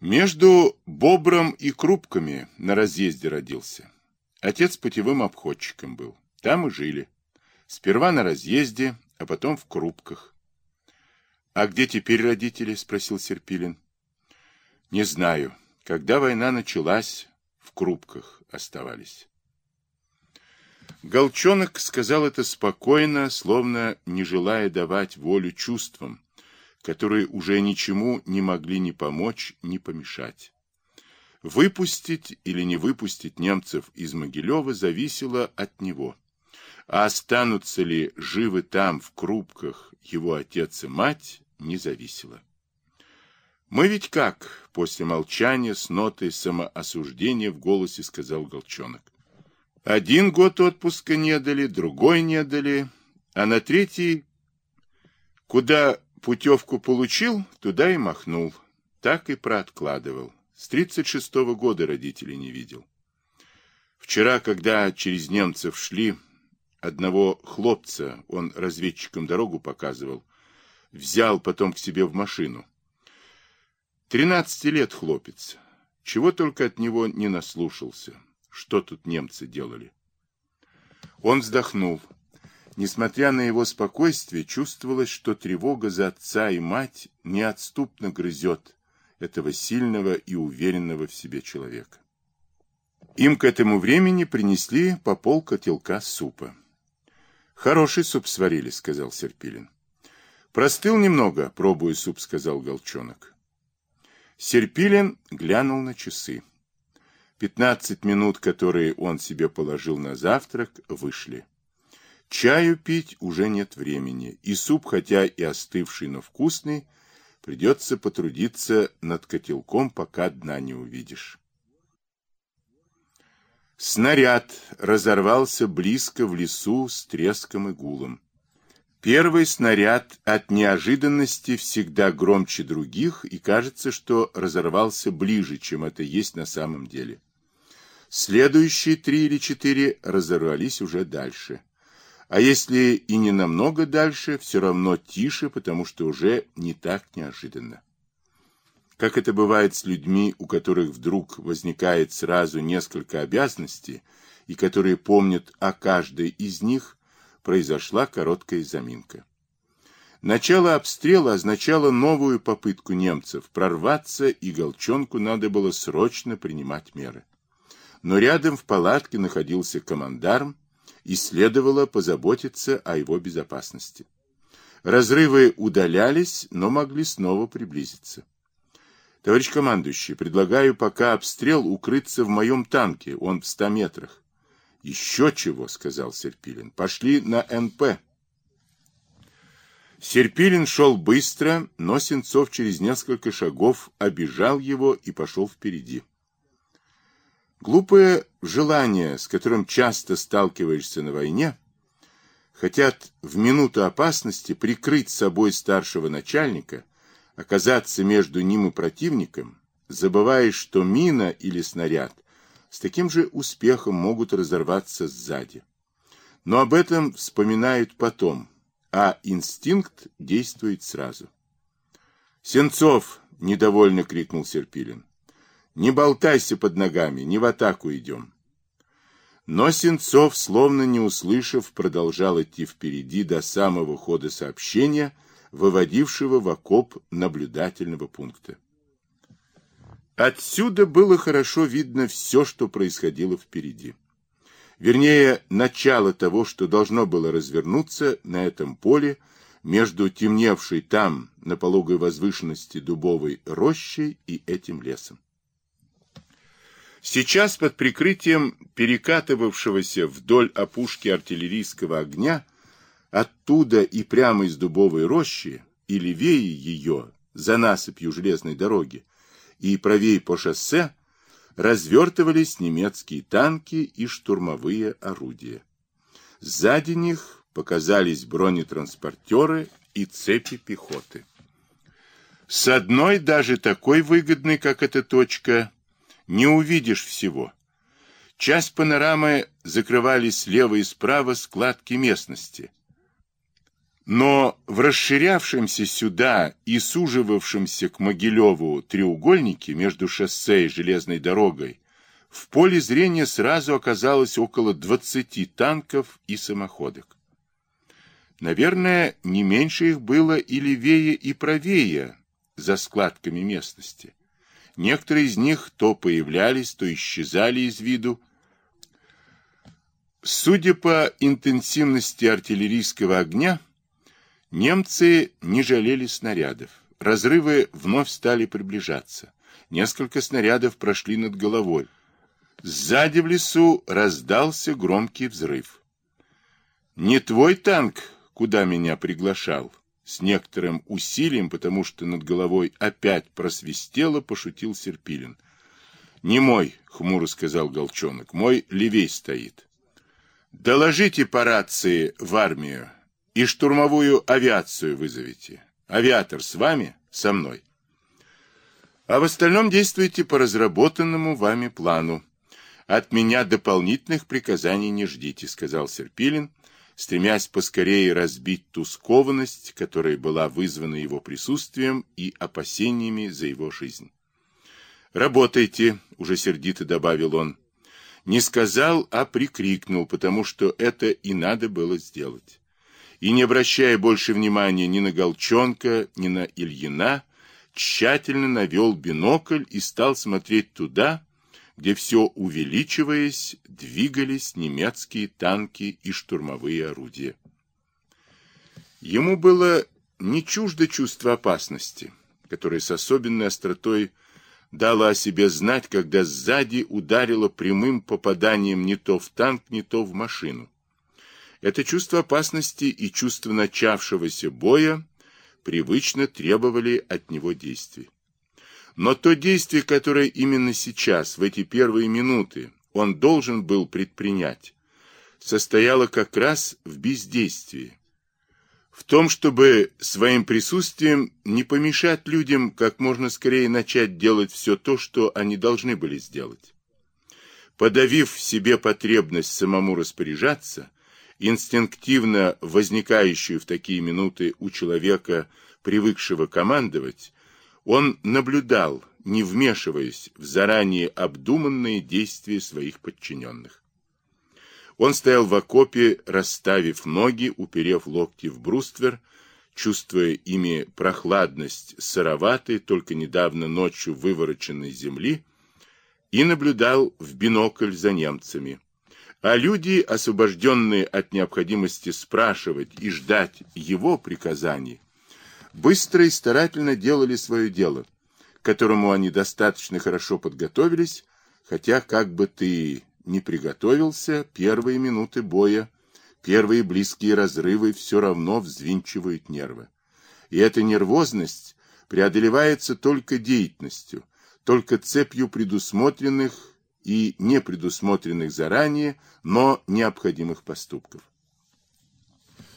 Между Бобром и Крупками на разъезде родился. Отец путевым обходчиком был. Там и жили. Сперва на разъезде, а потом в Крупках. — А где теперь родители? — спросил Серпилин. — Не знаю. Когда война началась, в Крупках оставались. Голчонок сказал это спокойно, словно не желая давать волю чувствам, которые уже ничему не могли ни помочь, ни помешать. Выпустить или не выпустить немцев из Могилева зависело от него. А останутся ли живы там, в Крупках, его отец и мать, не зависело. «Мы ведь как?» — после молчания с нотой самоосуждения в голосе сказал Голчонок. «Один год отпуска не дали, другой не дали, а на третий, куда Путевку получил, туда и махнул. Так и прооткладывал. С 36-го года родителей не видел. Вчера, когда через немцев шли, одного хлопца, он разведчикам дорогу показывал, взял потом к себе в машину. Тринадцати лет хлопец. Чего только от него не наслушался. Что тут немцы делали? Он вздохнул. Несмотря на его спокойствие, чувствовалось, что тревога за отца и мать неотступно грызет этого сильного и уверенного в себе человека. Им к этому времени принесли по пол супа. «Хороший суп сварили», — сказал Серпилин. «Простыл немного, пробую суп», — сказал Голчонок. Серпилин глянул на часы. Пятнадцать минут, которые он себе положил на завтрак, вышли. Чаю пить уже нет времени, и суп, хотя и остывший, но вкусный, придется потрудиться над котелком, пока дна не увидишь. Снаряд разорвался близко в лесу с треском и гулом. Первый снаряд от неожиданности всегда громче других, и кажется, что разорвался ближе, чем это есть на самом деле. Следующие три или четыре разорвались уже дальше. А если и не намного дальше, все равно тише, потому что уже не так неожиданно. Как это бывает с людьми, у которых вдруг возникает сразу несколько обязанностей, и которые помнят о каждой из них, произошла короткая заминка. Начало обстрела означало новую попытку немцев прорваться, и Голчонку надо было срочно принимать меры. Но рядом в палатке находился командарм, и следовало позаботиться о его безопасности. Разрывы удалялись, но могли снова приблизиться. Товарищ командующий, предлагаю пока обстрел укрыться в моем танке, он в ста метрах. Еще чего, сказал Серпилин. Пошли на НП. Серпилин шел быстро, но Сенцов через несколько шагов обижал его и пошел впереди. Глупое желание, с которым часто сталкиваешься на войне, хотят в минуту опасности прикрыть собой старшего начальника, оказаться между ним и противником, забывая, что мина или снаряд с таким же успехом могут разорваться сзади. Но об этом вспоминают потом, а инстинкт действует сразу. «Сенцов!» — недовольно крикнул Серпилин. Не болтайся под ногами, не в атаку идем. Но Сенцов, словно не услышав, продолжал идти впереди до самого хода сообщения, выводившего в окоп наблюдательного пункта. Отсюда было хорошо видно все, что происходило впереди. Вернее, начало того, что должно было развернуться на этом поле между темневшей там, на пологой возвышенности дубовой рощей и этим лесом. Сейчас под прикрытием перекатывавшегося вдоль опушки артиллерийского огня оттуда и прямо из дубовой рощи и левее ее, за насыпью железной дороги, и правее по шоссе, развертывались немецкие танки и штурмовые орудия. Сзади них показались бронетранспортеры и цепи пехоты. С одной, даже такой выгодной, как эта точка, не увидишь всего. Часть панорамы закрывали слева и справа складки местности. Но в расширявшемся сюда и суживавшемся к Могилеву треугольнике между шоссе и железной дорогой в поле зрения сразу оказалось около 20 танков и самоходок. Наверное, не меньше их было и левее, и правее за складками местности. Некоторые из них то появлялись, то исчезали из виду. Судя по интенсивности артиллерийского огня, немцы не жалели снарядов. Разрывы вновь стали приближаться. Несколько снарядов прошли над головой. Сзади в лесу раздался громкий взрыв. «Не твой танк, куда меня приглашал?» С некоторым усилием, потому что над головой опять просвистело, пошутил Серпилин. «Не мой», — хмуро сказал Голчонок, — «мой левей стоит». «Доложите по рации в армию и штурмовую авиацию вызовите. Авиатор с вами? Со мной. А в остальном действуйте по разработанному вами плану. От меня дополнительных приказаний не ждите», — сказал Серпилин, стремясь поскорее разбить ту скованность, которая была вызвана его присутствием и опасениями за его жизнь. «Работайте», — уже сердито добавил он. Не сказал, а прикрикнул, потому что это и надо было сделать. И, не обращая больше внимания ни на Голчонка, ни на Ильина, тщательно навел бинокль и стал смотреть туда, где все увеличиваясь, двигались немецкие танки и штурмовые орудия. Ему было не чуждо чувство опасности, которое с особенной остротой дало о себе знать, когда сзади ударило прямым попаданием не то в танк, не то в машину. Это чувство опасности и чувство начавшегося боя привычно требовали от него действий. Но то действие, которое именно сейчас, в эти первые минуты, он должен был предпринять, состояло как раз в бездействии. В том, чтобы своим присутствием не помешать людям как можно скорее начать делать все то, что они должны были сделать. Подавив в себе потребность самому распоряжаться, инстинктивно возникающую в такие минуты у человека, привыкшего командовать, он наблюдал, не вмешиваясь в заранее обдуманные действия своих подчиненных. Он стоял в окопе, расставив ноги, уперев локти в бруствер, чувствуя ими прохладность сыроватой, только недавно ночью вывороченной земли, и наблюдал в бинокль за немцами. А люди, освобожденные от необходимости спрашивать и ждать его приказаний, быстро и старательно делали свое дело, к которому они достаточно хорошо подготовились, хотя как бы ты ни приготовился, первые минуты боя, первые близкие разрывы все равно взвинчивают нервы. И эта нервозность преодолевается только деятельностью, только цепью предусмотренных и не предусмотренных заранее, но необходимых поступков.